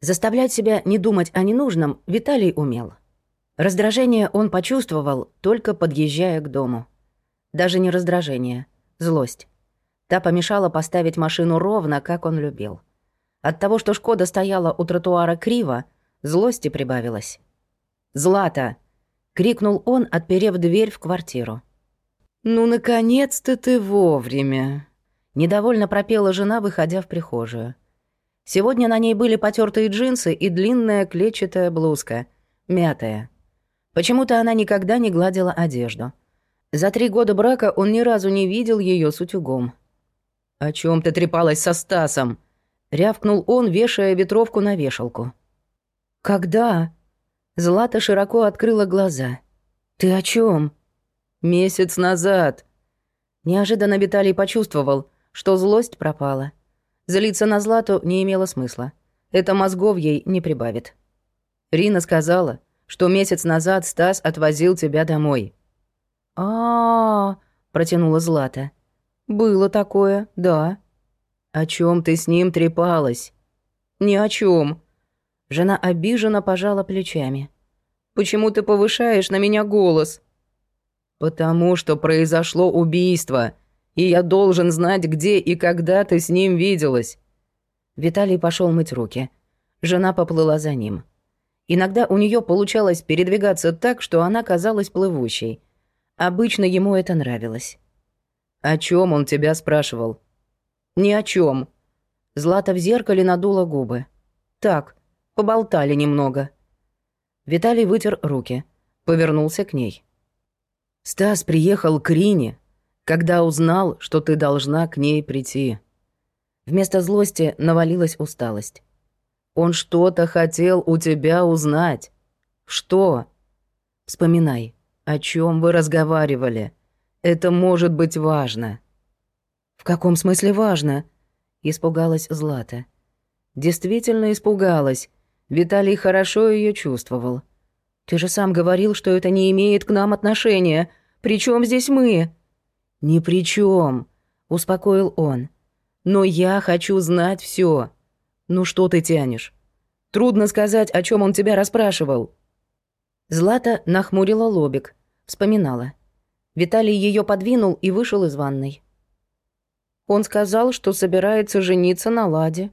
Заставлять себя не думать о ненужном Виталий умел. Раздражение он почувствовал, только подъезжая к дому. Даже не раздражение, злость. Та помешала поставить машину ровно, как он любил. От того, что «Шкода» стояла у тротуара криво, злости прибавилось. «Злата!» — крикнул он, отперев дверь в квартиру. «Ну, наконец-то ты вовремя!» Недовольно пропела жена, выходя в прихожую. Сегодня на ней были потертые джинсы и длинная клетчатая блузка, мятая. Почему-то она никогда не гладила одежду. За три года брака он ни разу не видел ее с утюгом. «О чем ты трепалась со Стасом?» — рявкнул он, вешая ветровку на вешалку. «Когда?» Злата широко открыла глаза. «Ты о чем? «Месяц назад». Неожиданно Виталий почувствовал, что злость пропала. Злиться на Злату не имело смысла. Это мозгов ей не прибавит. Рина сказала, что месяц назад Стас отвозил тебя домой. а, -а, -а протянула Злата. «Было такое, да». «О чем ты с ним трепалась?» «Ни о чем. Жена обиженно пожала плечами. «Почему ты повышаешь на меня голос?» «Потому что произошло убийство, и я должен знать, где и когда ты с ним виделась». Виталий пошел мыть руки. Жена поплыла за ним. Иногда у нее получалось передвигаться так, что она казалась плывущей. Обычно ему это нравилось. «О чем он тебя спрашивал?» «Ни о чем. Злата в зеркале надула губы. «Так, поболтали немного». Виталий вытер руки, повернулся к ней. «Стас приехал к Рине, когда узнал, что ты должна к ней прийти». Вместо злости навалилась усталость. Он что-то хотел у тебя узнать. Что? Вспоминай, о чем вы разговаривали. Это может быть важно. В каком смысле важно? Испугалась Злата. Действительно испугалась. Виталий хорошо ее чувствовал. Ты же сам говорил, что это не имеет к нам отношения. Причем здесь мы? Ни при чем, успокоил он. Но я хочу знать все. «Ну что ты тянешь? Трудно сказать, о чем он тебя расспрашивал». Злата нахмурила лобик, вспоминала. Виталий ее подвинул и вышел из ванной. Он сказал, что собирается жениться на Ладе.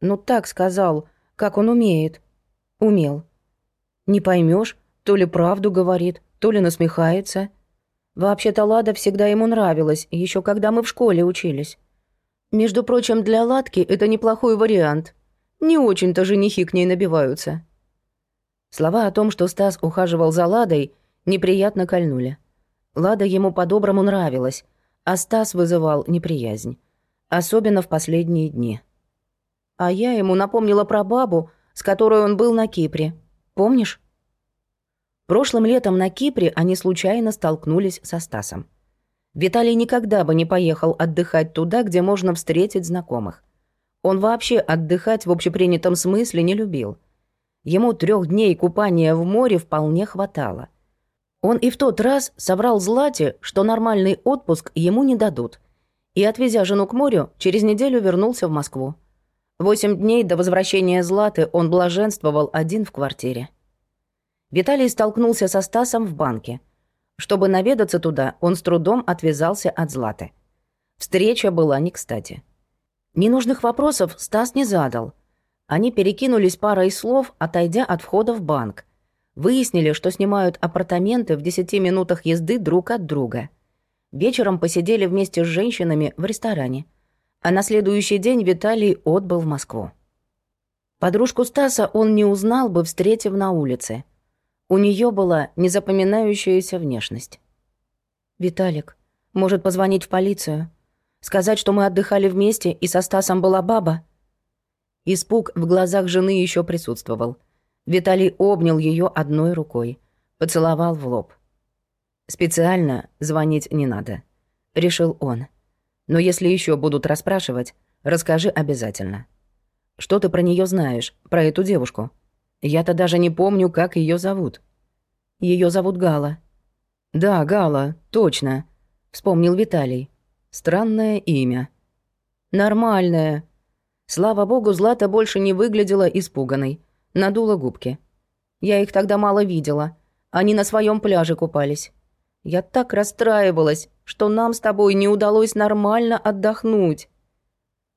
Ну так сказал, как он умеет. Умел. Не поймешь, то ли правду говорит, то ли насмехается. Вообще-то Лада всегда ему нравилась, еще когда мы в школе учились. Между прочим, для Ладки это неплохой вариант. Не очень-то женихи к ней набиваются. Слова о том, что Стас ухаживал за Ладой, неприятно кольнули. Лада ему по-доброму нравилась, а Стас вызывал неприязнь. Особенно в последние дни. А я ему напомнила про бабу, с которой он был на Кипре. Помнишь? Прошлым летом на Кипре они случайно столкнулись со Стасом. Виталий никогда бы не поехал отдыхать туда, где можно встретить знакомых. Он вообще отдыхать в общепринятом смысле не любил. Ему трех дней купания в море вполне хватало. Он и в тот раз соврал Злате, что нормальный отпуск ему не дадут. И, отвезя жену к морю, через неделю вернулся в Москву. Восемь дней до возвращения Златы он блаженствовал один в квартире. Виталий столкнулся со Стасом в банке – чтобы наведаться туда, он с трудом отвязался от Златы. Встреча была не кстати. Ненужных вопросов Стас не задал. Они перекинулись парой слов, отойдя от входа в банк. Выяснили, что снимают апартаменты в десяти минутах езды друг от друга. Вечером посидели вместе с женщинами в ресторане. А на следующий день Виталий отбыл в Москву. Подружку Стаса он не узнал бы, встретив на улице – у нее была незапоминающаяся внешность. «Виталик, может позвонить в полицию? Сказать, что мы отдыхали вместе, и со Стасом была баба?» Испуг в глазах жены еще присутствовал. Виталий обнял ее одной рукой, поцеловал в лоб. «Специально звонить не надо», — решил он. «Но если еще будут расспрашивать, расскажи обязательно. Что ты про нее знаешь, про эту девушку?» Я-то даже не помню, как ее зовут. Ее зовут Гала. Да, Гала, точно, вспомнил Виталий. Странное имя. Нормальное. Слава богу, Злата больше не выглядела испуганной. Надула губки. Я их тогда мало видела. Они на своем пляже купались. Я так расстраивалась, что нам с тобой не удалось нормально отдохнуть.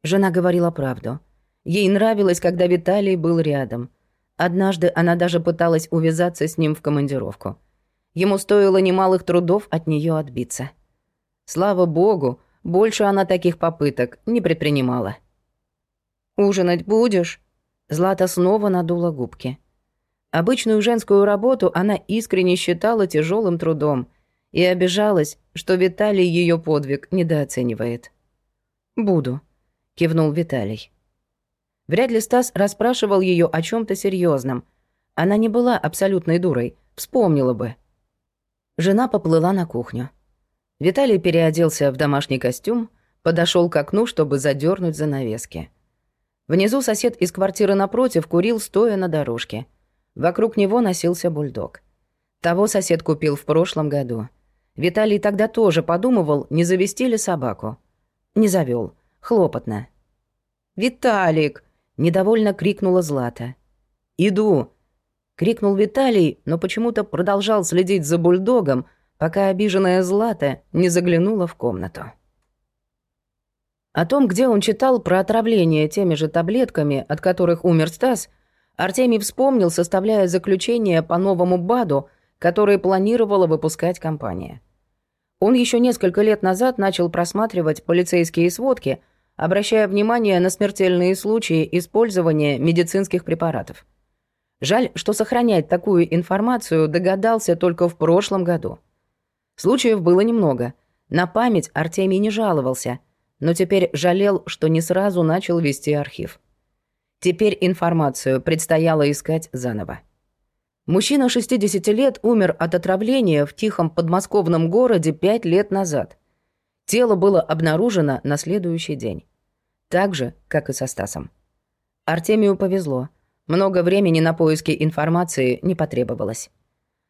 Жена говорила правду. Ей нравилось, когда Виталий был рядом. Однажды она даже пыталась увязаться с ним в командировку. Ему стоило немалых трудов от нее отбиться. Слава богу, больше она таких попыток не предпринимала. «Ужинать будешь?» Злата снова надула губки. Обычную женскую работу она искренне считала тяжелым трудом и обижалась, что Виталий ее подвиг недооценивает. «Буду», — кивнул Виталий. Вряд ли Стас расспрашивал ее о чем то серьезном. Она не была абсолютной дурой, вспомнила бы. Жена поплыла на кухню. Виталий переоделся в домашний костюм, подошел к окну, чтобы задернуть занавески. Внизу сосед из квартиры напротив курил, стоя на дорожке. Вокруг него носился бульдог. Того сосед купил в прошлом году. Виталий тогда тоже подумывал, не завести ли собаку. Не завел. Хлопотно. «Виталик!» — недовольно крикнула Злата. «Иду!» — крикнул Виталий, но почему-то продолжал следить за бульдогом, пока обиженная Злата не заглянула в комнату. О том, где он читал про отравление теми же таблетками, от которых умер Стас, Артемий вспомнил, составляя заключение по новому БАДу, который планировала выпускать компания. Он еще несколько лет назад начал просматривать полицейские сводки, обращая внимание на смертельные случаи использования медицинских препаратов. Жаль, что сохранять такую информацию догадался только в прошлом году. Случаев было немного. На память Артемий не жаловался – но теперь жалел, что не сразу начал вести архив. Теперь информацию предстояло искать заново. Мужчина 60 лет умер от отравления в тихом подмосковном городе пять лет назад. Тело было обнаружено на следующий день. Так же, как и со Стасом. Артемию повезло. Много времени на поиски информации не потребовалось.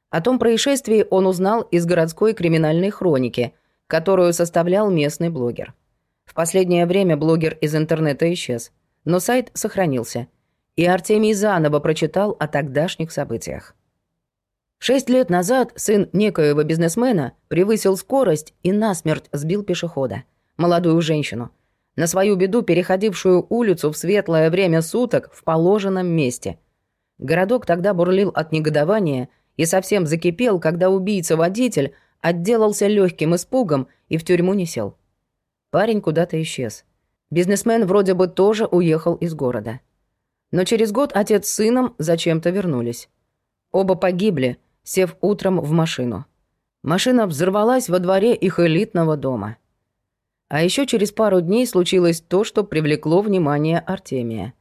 О том происшествии он узнал из городской криминальной хроники, которую составлял местный блогер. В последнее время блогер из интернета исчез, но сайт сохранился, и Артемий заново прочитал о тогдашних событиях. Шесть лет назад сын некоего бизнесмена превысил скорость и насмерть сбил пешехода, молодую женщину, на свою беду переходившую улицу в светлое время суток в положенном месте. Городок тогда бурлил от негодования и совсем закипел, когда убийца-водитель отделался легким испугом и в тюрьму не сел. Парень куда-то исчез. Бизнесмен вроде бы тоже уехал из города. Но через год отец с сыном зачем-то вернулись. Оба погибли, сев утром в машину. Машина взорвалась во дворе их элитного дома. А еще через пару дней случилось то, что привлекло внимание Артемия.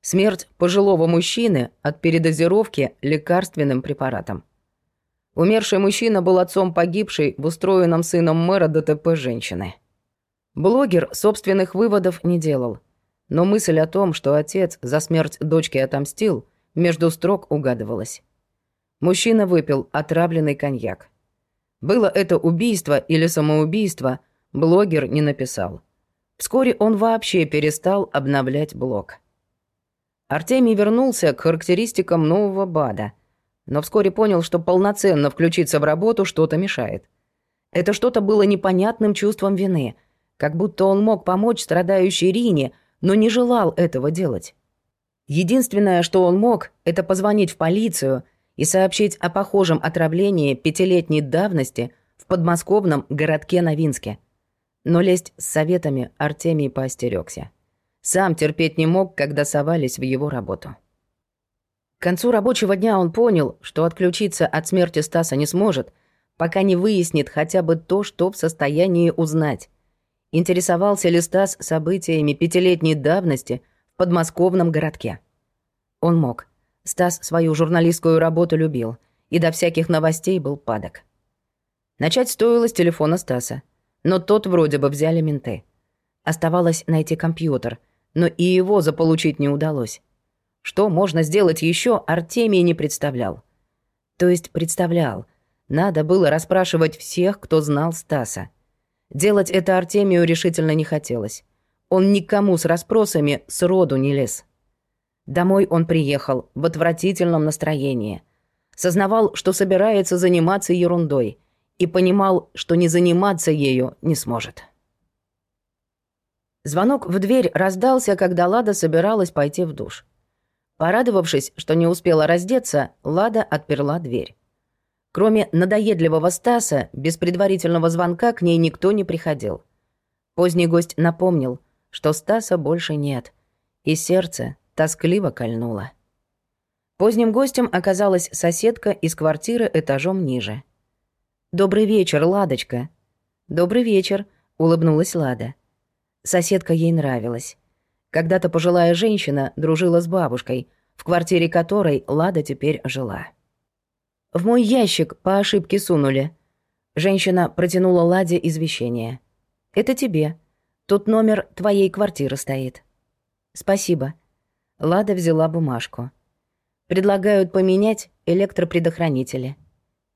Смерть пожилого мужчины от передозировки лекарственным препаратом. Умерший мужчина был отцом погибшей в устроенном сыном мэра ДТП женщины. Блогер собственных выводов не делал. Но мысль о том, что отец за смерть дочки отомстил, между строк угадывалась. Мужчина выпил отравленный коньяк. Было это убийство или самоубийство, блогер не написал. Вскоре он вообще перестал обновлять блог. Артемий вернулся к характеристикам нового БАДа, но вскоре понял, что полноценно включиться в работу что-то мешает. Это что-то было непонятным чувством вины – как будто он мог помочь страдающей Рине, но не желал этого делать. Единственное, что он мог, это позвонить в полицию и сообщить о похожем отравлении пятилетней давности в подмосковном городке Новинске. Но лезть с советами Артемий поостерёгся. Сам терпеть не мог, когда совались в его работу. К концу рабочего дня он понял, что отключиться от смерти Стаса не сможет, пока не выяснит хотя бы то, что в состоянии узнать. Интересовался ли Стас событиями пятилетней давности в подмосковном городке? Он мог. Стас свою журналистскую работу любил и до всяких новостей был падок. Начать стоило с телефона Стаса, но тот вроде бы взяли менты. Оставалось найти компьютер, но и его заполучить не удалось. Что можно сделать еще, Артемий не представлял. То есть представлял. Надо было расспрашивать всех, кто знал Стаса. Делать это Артемию решительно не хотелось. Он никому с расспросами сроду не лез. Домой он приехал в отвратительном настроении. Сознавал, что собирается заниматься ерундой, и понимал, что не заниматься ею не сможет. Звонок в дверь раздался, когда Лада собиралась пойти в душ. Порадовавшись, что не успела раздеться, Лада отперла дверь. Кроме надоедливого Стаса, без предварительного звонка к ней никто не приходил. Поздний гость напомнил, что Стаса больше нет, и сердце тоскливо кольнуло. Поздним гостем оказалась соседка из квартиры этажом ниже. «Добрый вечер, Ладочка». «Добрый вечер», — улыбнулась Лада. Соседка ей нравилась. Когда-то пожилая женщина дружила с бабушкой, в квартире которой Лада теперь жила. В мой ящик по ошибке сунули. Женщина протянула Ладе извещение. Это тебе. Тут номер твоей квартиры стоит. Спасибо. Лада взяла бумажку. Предлагают поменять электропредохранители.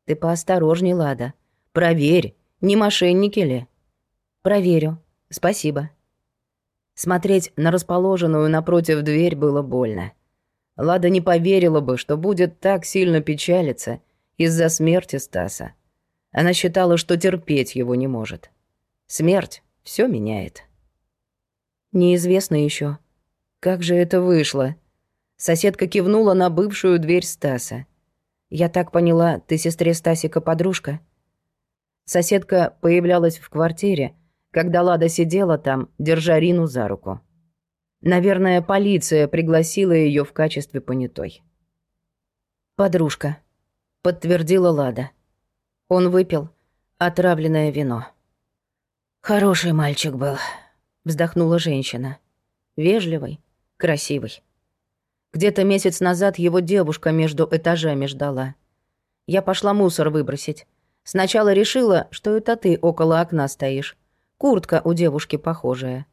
Ты поосторожней, Лада. Проверь, не мошенники ли. Проверю. Спасибо. Смотреть на расположенную напротив дверь было больно. Лада не поверила бы, что будет так сильно печалиться из-за смерти Стаса. Она считала, что терпеть его не может. Смерть все меняет. Неизвестно еще, как же это вышло. Соседка кивнула на бывшую дверь Стаса. «Я так поняла, ты сестре Стасика подружка?» Соседка появлялась в квартире, когда Лада сидела там, держа Рину за руку. Наверное, полиция пригласила ее в качестве понятой. «Подружка», — подтвердила Лада. Он выпил отравленное вино. «Хороший мальчик был», — вздохнула женщина. «Вежливый, красивый. Где-то месяц назад его девушка между этажами ждала. Я пошла мусор выбросить. Сначала решила, что это ты около окна стоишь. Куртка у девушки похожая.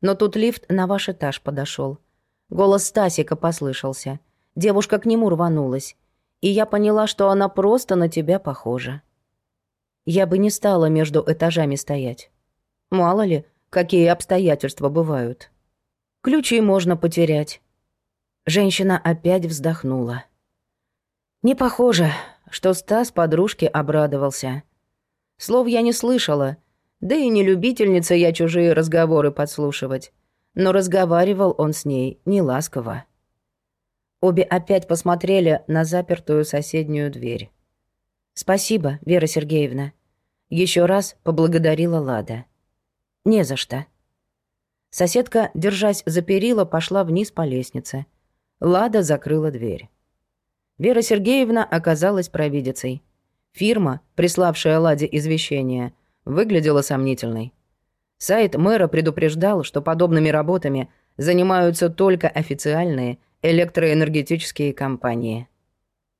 Но тут лифт на ваш этаж подошел. Голос Стасика послышался. Девушка к нему рванулась. И я поняла, что она просто на тебя похожа. Я бы не стала между этажами стоять. Мало ли, какие обстоятельства бывают. Ключи можно потерять. Женщина опять вздохнула. Не похоже, что Стас подружке обрадовался. Слов я не слышала, да и не любительница я чужие разговоры подслушивать. Но разговаривал он с ней не ласково. Обе опять посмотрели на запертую соседнюю дверь. «Спасибо, Вера Сергеевна». Еще раз поблагодарила Лада. «Не за что». Соседка, держась за перила, пошла вниз по лестнице. Лада закрыла дверь. Вера Сергеевна оказалась провидицей. Фирма, приславшая Ладе извещение – выглядела сомнительной. Сайт мэра предупреждал, что подобными работами занимаются только официальные электроэнергетические компании.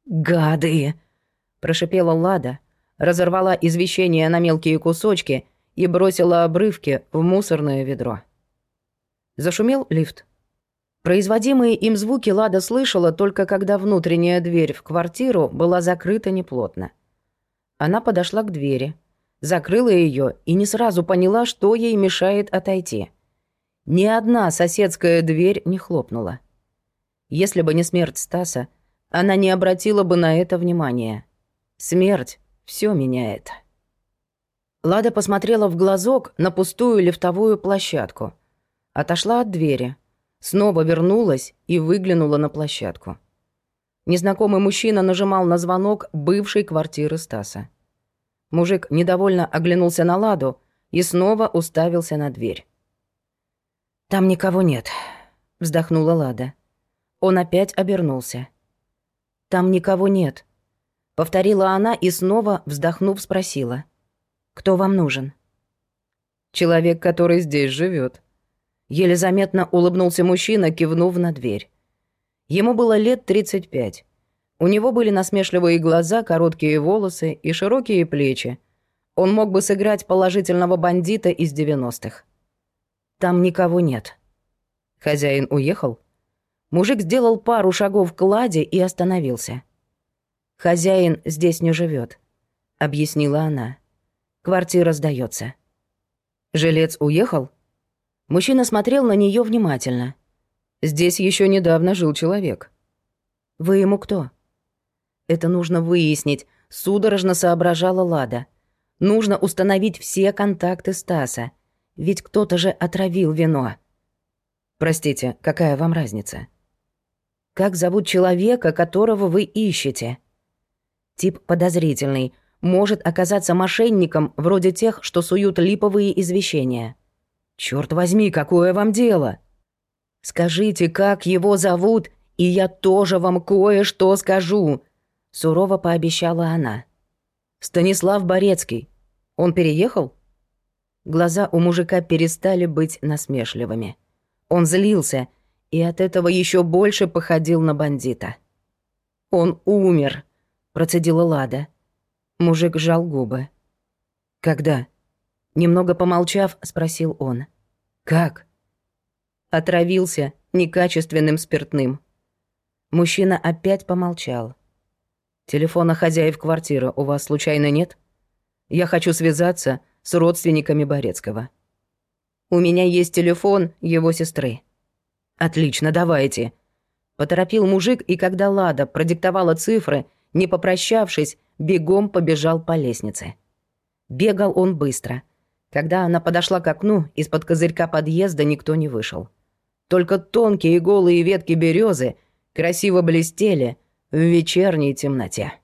«Гады!» – прошипела Лада, разорвала извещение на мелкие кусочки и бросила обрывки в мусорное ведро. Зашумел лифт. Производимые им звуки Лада слышала только когда внутренняя дверь в квартиру была закрыта неплотно. Она подошла к двери – закрыла ее и не сразу поняла, что ей мешает отойти. Ни одна соседская дверь не хлопнула. Если бы не смерть Стаса, она не обратила бы на это внимания. Смерть все меняет. Лада посмотрела в глазок на пустую лифтовую площадку. Отошла от двери. Снова вернулась и выглянула на площадку. Незнакомый мужчина нажимал на звонок бывшей квартиры Стаса. Мужик недовольно оглянулся на Ладу и снова уставился на дверь. «Там никого нет», — вздохнула Лада. Он опять обернулся. «Там никого нет», — повторила она и снова, вздохнув, спросила. «Кто вам нужен?» «Человек, который здесь живет. Еле заметно улыбнулся мужчина, кивнув на дверь. Ему было лет тридцать пять. У него были насмешливые глаза, короткие волосы и широкие плечи. Он мог бы сыграть положительного бандита из 90-х. Там никого нет. Хозяин уехал. Мужик сделал пару шагов к Ладе и остановился. «Хозяин здесь не живет, объяснила она. «Квартира сдается. «Жилец уехал?» Мужчина смотрел на нее внимательно. «Здесь еще недавно жил человек». «Вы ему кто?» «Это нужно выяснить», — судорожно соображала Лада. «Нужно установить все контакты Стаса. Ведь кто-то же отравил вино». «Простите, какая вам разница?» «Как зовут человека, которого вы ищете?» «Тип подозрительный. Может оказаться мошенником, вроде тех, что суют липовые извещения». «Чёрт возьми, какое вам дело?» «Скажите, как его зовут, и я тоже вам кое-что скажу», — сурово пообещала она. «Станислав Борецкий. Он переехал?» Глаза у мужика перестали быть насмешливыми. Он злился и от этого еще больше походил на бандита. «Он умер», — процедила Лада. Мужик сжал губы. «Когда?» Немного помолчав, спросил он. «Как?» Отравился некачественным спиртным. Мужчина опять помолчал. «Телефона хозяев квартиры у вас случайно нет? Я хочу связаться с родственниками Борецкого. У меня есть телефон его сестры». «Отлично, давайте». Поторопил мужик, и когда Лада продиктовала цифры, не попрощавшись, бегом побежал по лестнице. Бегал он быстро. Когда она подошла к окну, из-под козырька подъезда никто не вышел. Только тонкие голые ветки березы красиво блестели в вечерней темноте.